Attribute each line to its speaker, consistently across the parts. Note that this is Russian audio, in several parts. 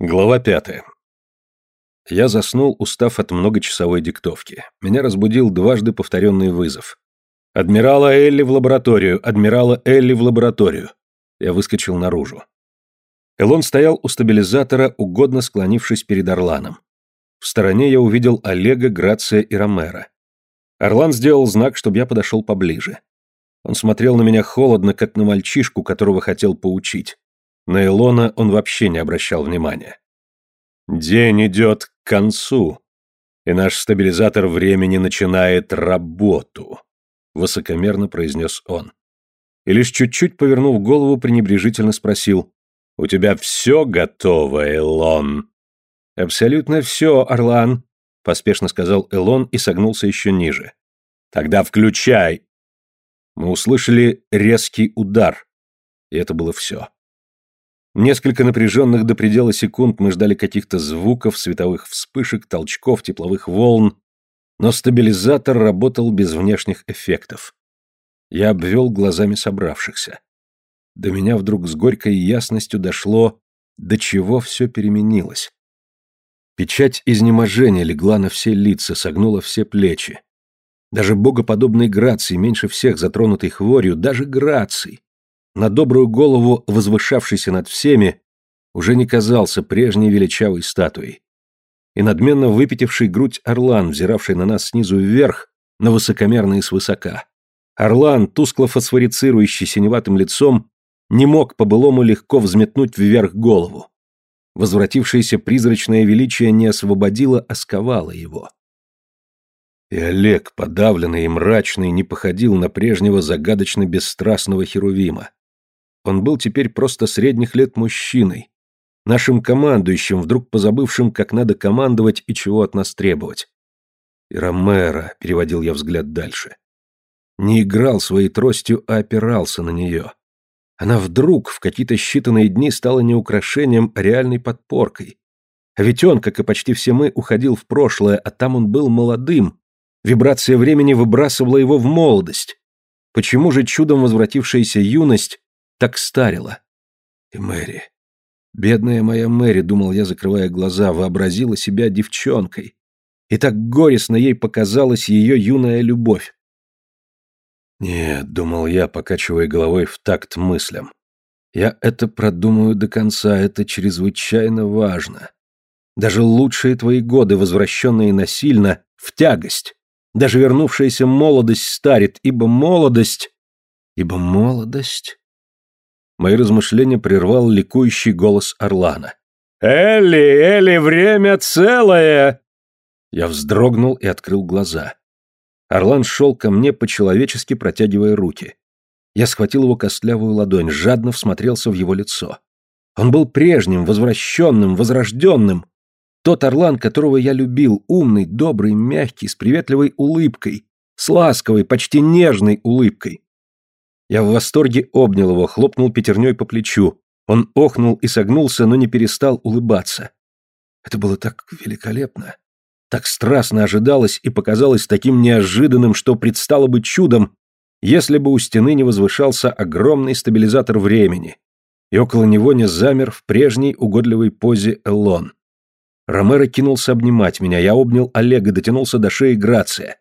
Speaker 1: Глава пятая. Я заснул, устав от многочасовой диктовки. Меня разбудил дважды повторенный вызов. «Адмирала Элли в лабораторию! Адмирала Элли в лабораторию!» Я выскочил наружу. Элон стоял у стабилизатора, угодно склонившись перед Орланом. В стороне я увидел Олега, Грация и Ромера. Орлан сделал знак, чтобы я подошел поближе. Он смотрел на меня холодно, как на мальчишку, которого хотел поучить. На Элона он вообще не обращал внимания. День идет к концу, и наш стабилизатор времени начинает работу, высокомерно произнес он. И лишь чуть-чуть повернув голову, пренебрежительно спросил, «У тебя все готово, Элон?» «Абсолютно все, Орлан», — поспешно сказал Элон и согнулся еще ниже. «Тогда включай!» Мы услышали резкий удар, и это было все. Несколько напряженных до предела секунд мы ждали каких-то звуков, световых вспышек, толчков, тепловых волн, но стабилизатор работал без внешних эффектов. Я обвел глазами собравшихся. До меня вдруг с горькой ясностью дошло, до чего все переменилось. Печать изнеможения легла на все лица, согнула все плечи. Даже богоподобной Грации, меньше всех затронутой хворью, даже Грации, на добрую голову, возвышавшийся над всеми, уже не казался прежней величавой статуей. И надменно выпятивший грудь орлан, взиравший на нас снизу вверх, на высокомерно и свысока. Орлан, тускло фосфорицирующий синеватым лицом, не мог по-былому легко взметнуть вверх голову. Возвратившееся призрачное величие не освободило, а сковало его. И Олег, подавленный и мрачный, не походил на прежнего загадочно бесстрастного Херувима. Он был теперь просто средних лет мужчиной, нашим командующим, вдруг позабывшим, как надо командовать и чего от нас требовать. И Ромеро, переводил я взгляд дальше, не играл своей тростью, а опирался на нее. Она вдруг в какие-то считанные дни стала не украшением, а реальной подпоркой. А ведь он, как и почти все мы, уходил в прошлое, а там он был молодым. Вибрация времени выбрасывала его в молодость. Почему же чудом возвратившаяся юность так старила. И Мэри. Бедная моя Мэри, думал я, закрывая глаза, вообразила себя девчонкой. И так горестно ей показалась ее юная любовь. Нет, думал я, покачивая головой в такт мыслям. Я это продумаю до конца, это чрезвычайно важно. Даже лучшие твои годы, возвращенные насильно, в тягость. Даже вернувшаяся молодость старит, ибо молодость... Ибо молодость... Мои размышления прервал ликующий голос Орлана. «Элли, Элли, время целое!» Я вздрогнул и открыл глаза. Орлан шел ко мне по-человечески, протягивая руки. Я схватил его костлявую ладонь, жадно всмотрелся в его лицо. Он был прежним, возвращенным, возрожденным. Тот Орлан, которого я любил, умный, добрый, мягкий, с приветливой улыбкой, с ласковой, почти нежной улыбкой. Я в восторге обнял его, хлопнул пятерней по плечу. Он охнул и согнулся, но не перестал улыбаться. Это было так великолепно. Так страстно ожидалось и показалось таким неожиданным, что предстало бы чудом, если бы у стены не возвышался огромный стабилизатор времени, и около него не замер в прежней угодливой позе Элон. Ромеро кинулся обнимать меня, я обнял Олега, дотянулся до шеи Грация.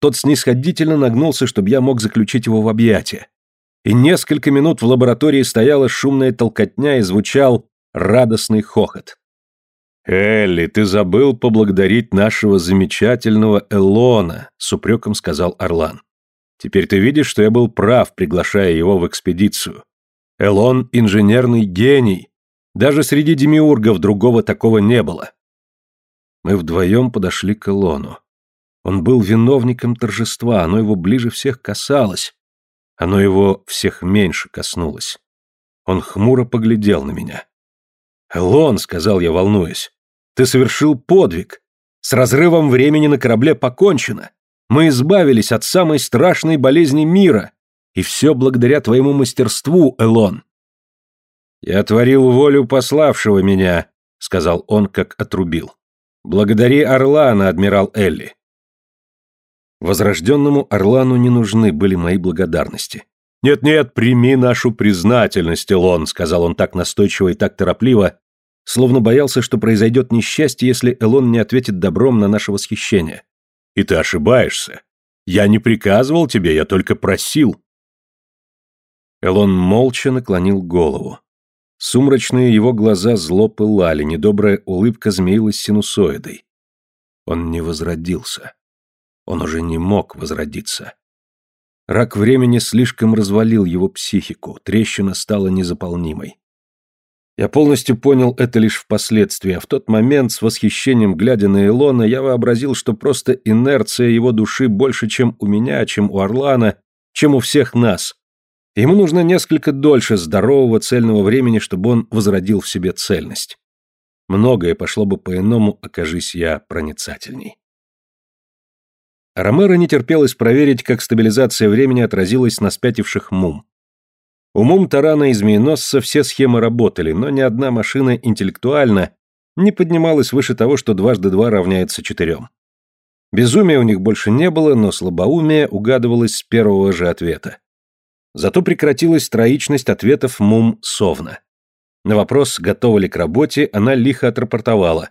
Speaker 1: Тот снисходительно нагнулся, чтобы я мог заключить его в объятия и несколько минут в лаборатории стояла шумная толкотня и звучал радостный хохот. «Элли, ты забыл поблагодарить нашего замечательного Элона», — с упреком сказал Орлан. «Теперь ты видишь, что я был прав, приглашая его в экспедицию. Элон — инженерный гений. Даже среди демиургов другого такого не было». Мы вдвоем подошли к Элону. Он был виновником торжества, оно его ближе всех касалось, оно его всех меньше коснулось. Он хмуро поглядел на меня. «Элон», — сказал я, волнуясь, — «ты совершил подвиг. С разрывом времени на корабле покончено. Мы избавились от самой страшной болезни мира. И все благодаря твоему мастерству, Элон». «Я творил волю пославшего меня», — сказал он, как отрубил. «Благодари Орлана, адмирал Элли. Возрожденному Орлану не нужны были мои благодарности. «Нет-нет, прими нашу признательность, Илон», — сказал он так настойчиво и так торопливо, словно боялся, что произойдет несчастье, если Элон не ответит добром на наше восхищение. «И ты ошибаешься. Я не приказывал тебе, я только просил». Элон молча наклонил голову. Сумрачные его глаза зло пылали, недобрая улыбка змеилась синусоидой. Он не возродился. Он уже не мог возродиться. Рак времени слишком развалил его психику, трещина стала незаполнимой. Я полностью понял это лишь впоследствии, а в тот момент, с восхищением глядя на Илона, я вообразил, что просто инерция его души больше, чем у меня, чем у Орлана, чем у всех нас. Ему нужно несколько дольше здорового цельного времени, чтобы он возродил в себе цельность. Многое пошло бы по-иному, окажись я проницательней. Ромеро не терпелось проверить, как стабилизация времени отразилась на спятивших мум. У мум Тарана и Змееносца все схемы работали, но ни одна машина интеллектуально не поднималась выше того, что дважды два равняется четырем. Безумия у них больше не было, но слабоумие угадывалось с первого же ответа. Зато прекратилась троичность ответов мум Совна. На вопрос, готова ли к работе, она лихо отрапортовала.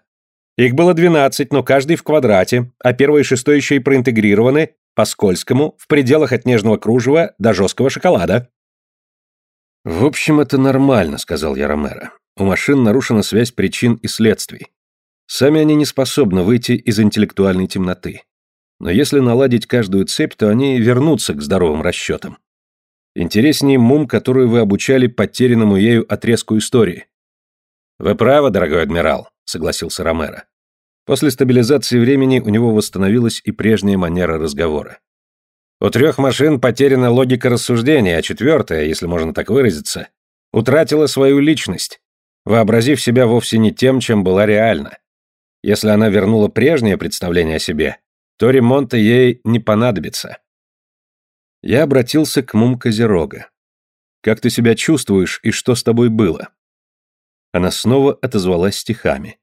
Speaker 1: Их было 12, но каждый в квадрате, а первое и еще и проинтегрированы по скользкому, в пределах от нежного кружева до жесткого шоколада. «В общем, это нормально», — сказал я Ромеро. «У машин нарушена связь причин и следствий. Сами они не способны выйти из интеллектуальной темноты. Но если наладить каждую цепь, то они вернутся к здоровым расчетам. Интереснее мум, которую вы обучали потерянному ею отрезку истории». «Вы правы, дорогой адмирал», согласился Ромеро. После стабилизации времени у него восстановилась и прежняя манера разговора. У трех машин потеряна логика рассуждения, а четвертая, если можно так выразиться, утратила свою личность, вообразив себя вовсе не тем, чем была реально. Если она вернула прежнее представление о себе, то ремонта ей не понадобится. Я обратился к Мум Козерога. «Как ты себя чувствуешь и что с тобой было?» Она снова отозвалась стихами.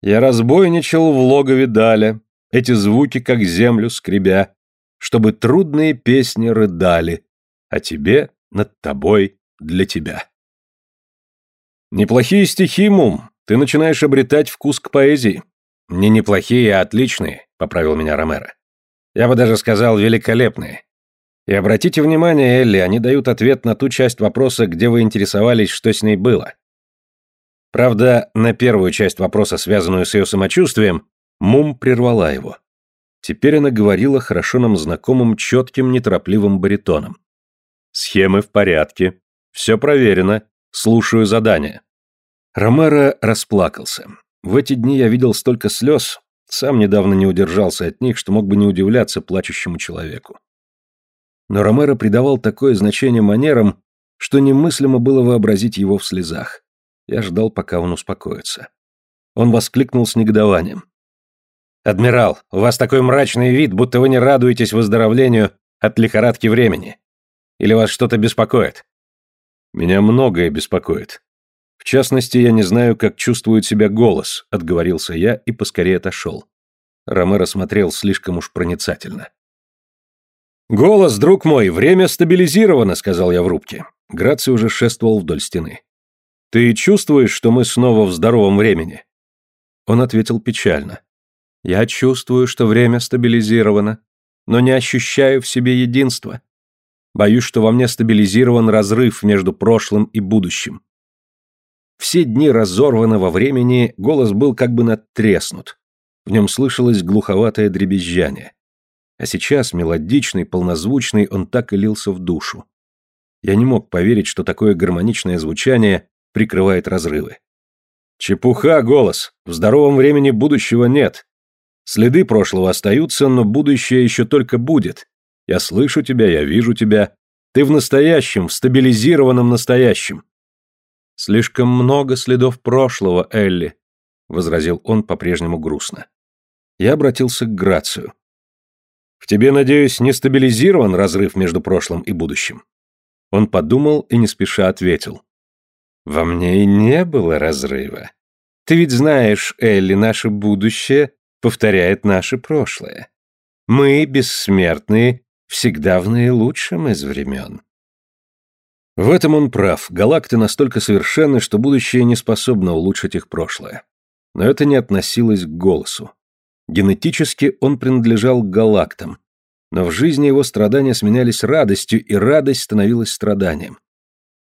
Speaker 1: Я разбойничал в логове Даля, эти звуки как землю скребя, чтобы трудные песни рыдали, а тебе, над тобой, для тебя. Неплохие стихи, Мум, ты начинаешь обретать вкус к поэзии. Не неплохие, а отличные, поправил меня Ромеро. Я бы даже сказал, великолепные. И обратите внимание, Элли, они дают ответ на ту часть вопроса, где вы интересовались, что с ней было. Правда, на первую часть вопроса, связанную с ее самочувствием, Мум прервала его. Теперь она говорила хорошо нам знакомым четким, неторопливым баритоном. «Схемы в порядке. Все проверено. Слушаю задание». Ромеро расплакался. В эти дни я видел столько слез, сам недавно не удержался от них, что мог бы не удивляться плачущему человеку. Но Ромеро придавал такое значение манерам, что немыслимо было вообразить его в слезах. Я ждал, пока он успокоится. Он воскликнул с негодованием. «Адмирал, у вас такой мрачный вид, будто вы не радуетесь выздоровлению от лихорадки времени. Или вас что-то беспокоит?» «Меня многое беспокоит. В частности, я не знаю, как чувствует себя голос», — отговорился я и поскорее отошел. Ромеро смотрел слишком уж проницательно. «Голос, друг мой, время стабилизировано», — сказал я в рубке. Граций уже шествовал вдоль стены. «Ты чувствуешь, что мы снова в здоровом времени?» Он ответил печально. «Я чувствую, что время стабилизировано, но не ощущаю в себе единства. Боюсь, что во мне стабилизирован разрыв между прошлым и будущим. Все дни разорваны во времени, голос был как бы надтреснут. В нем слышалось глуховатое дребезжание. А сейчас, мелодичный, полнозвучный, он так и лился в душу. Я не мог поверить, что такое гармоничное звучание прикрывает разрывы. Чепуха, голос. В здоровом времени будущего нет. Следы прошлого остаются, но будущее еще только будет. Я слышу тебя, я вижу тебя. Ты в настоящем, в стабилизированном настоящем. Слишком много следов прошлого, Элли, возразил он по-прежнему грустно. Я обратился к Грацию. В тебе, надеюсь, не стабилизирован разрыв между прошлым и будущим. Он подумал и не спеша ответил. Во мне и не было разрыва. Ты ведь знаешь, Элли, наше будущее повторяет наше прошлое. Мы, бессмертные, всегда в наилучшем из времен. В этом он прав. Галакты настолько совершенны, что будущее не способно улучшить их прошлое. Но это не относилось к голосу. Генетически он принадлежал галактам, но в жизни его страдания сменялись радостью, и радость становилась страданием.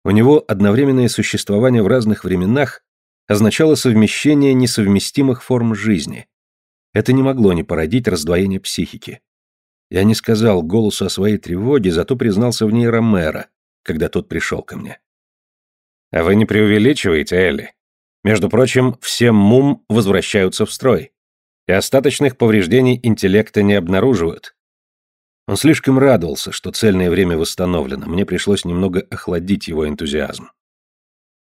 Speaker 1: У него одновременное существование в разных временах означало совмещение несовместимых форм жизни. Это не могло не породить раздвоение психики. Я не сказал голосу о своей тревоге, зато признался в ней Ромеро, когда тот пришел ко мне. «А вы не преувеличиваете, Элли? Между прочим, все мум возвращаются в строй, и остаточных повреждений интеллекта не обнаруживают. Он слишком радовался, что цельное время восстановлено, мне пришлось немного охладить его энтузиазм.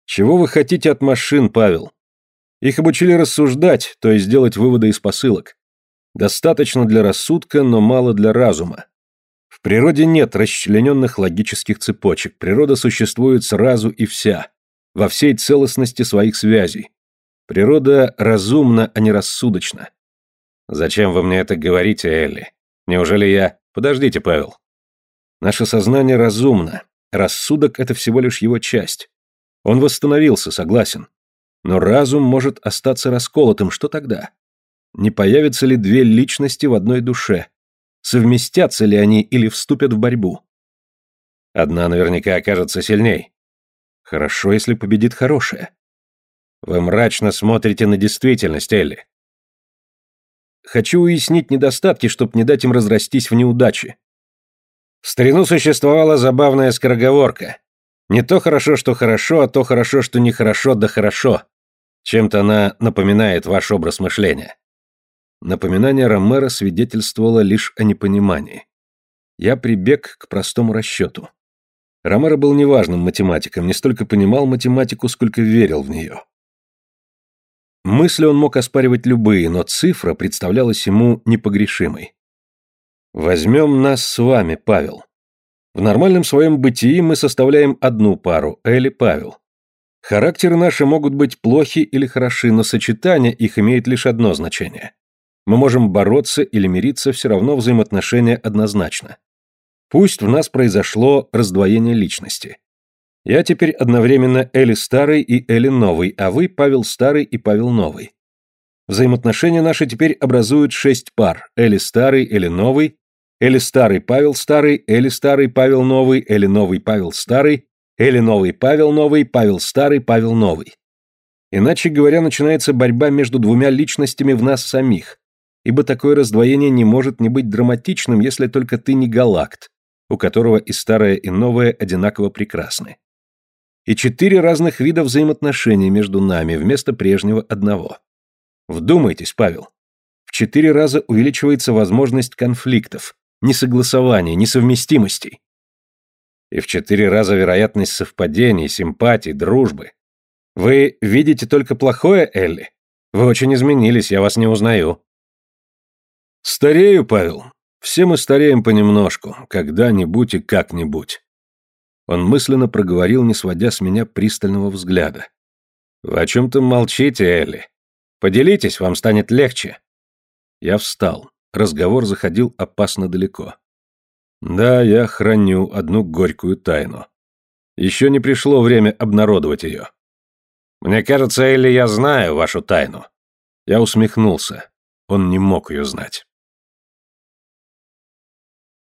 Speaker 1: «Чего вы хотите от машин, Павел? Их обучили рассуждать, то есть делать выводы из посылок. Достаточно для рассудка, но мало для разума. В природе нет расчлененных логических цепочек, природа существует сразу и вся, во всей целостности своих связей. Природа разумна, а не рассудочна. Зачем вы мне это говорите, Элли? Неужели я... Подождите, Павел. Наше сознание разумно. Рассудок — это всего лишь его часть. Он восстановился, согласен. Но разум может остаться расколотым. Что тогда? Не появятся ли две личности в одной душе? Совместятся ли они или вступят в борьбу? Одна наверняка окажется сильней. Хорошо, если победит хорошая. Вы мрачно смотрите на действительность, Элли. Хочу уяснить недостатки, чтобы не дать им разрастись в неудачи. В старину существовала забавная скороговорка. Не то хорошо, что хорошо, а то хорошо, что нехорошо, да хорошо. Чем-то она напоминает ваш образ мышления. Напоминание Ромера свидетельствовало лишь о непонимании. Я прибег к простому расчету. Ромеро был неважным математиком, не столько понимал математику, сколько верил в нее. Мысли он мог оспаривать любые, но цифра представлялась ему непогрешимой. Возьмем нас с вами, Павел. В нормальном своем бытии мы составляем одну пару, Элли Павел. Характеры наши могут быть плохи или хороши, но сочетание их имеет лишь одно значение. Мы можем бороться или мириться, все равно взаимоотношения однозначно. Пусть в нас произошло раздвоение личности. Я теперь одновременно Эли Старый и Эли Новый, а вы Павел Старый и Павел Новый. Взаимоотношения наши теперь образуют шесть пар. Эли Старый, Эли Новый, Эли Старый, Павел Старый, Эли Старый, Павел Новый, Эли Новый, Павел Старый, Эли Новый, Павел Новый, Павел Старый, Павел Новый. Иначе говоря, начинается борьба между двумя личностями в нас самих, ибо такое раздвоение не может не быть драматичным, если только ты не галакт, у которого и старое, и новое одинаково прекрасны и четыре разных вида взаимоотношений между нами вместо прежнего одного. Вдумайтесь, Павел. В четыре раза увеличивается возможность конфликтов, несогласований, несовместимостей. И в четыре раза вероятность совпадений, симпатий, дружбы. Вы видите только плохое, Элли? Вы очень изменились, я вас не узнаю. Старею, Павел. Все мы стареем понемножку, когда-нибудь и как-нибудь. Он мысленно проговорил, не сводя с меня пристального взгляда. «Вы о чем-то молчите, Элли. Поделитесь, вам станет легче». Я встал. Разговор заходил опасно далеко. «Да, я храню одну горькую тайну. Еще не пришло время обнародовать ее». «Мне кажется, Элли, я знаю вашу тайну». Я усмехнулся. Он не мог ее знать.